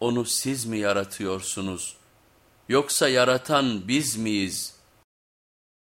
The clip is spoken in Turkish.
onu siz mi yaratıyorsunuz? Yoksa yaratan biz miyiz?''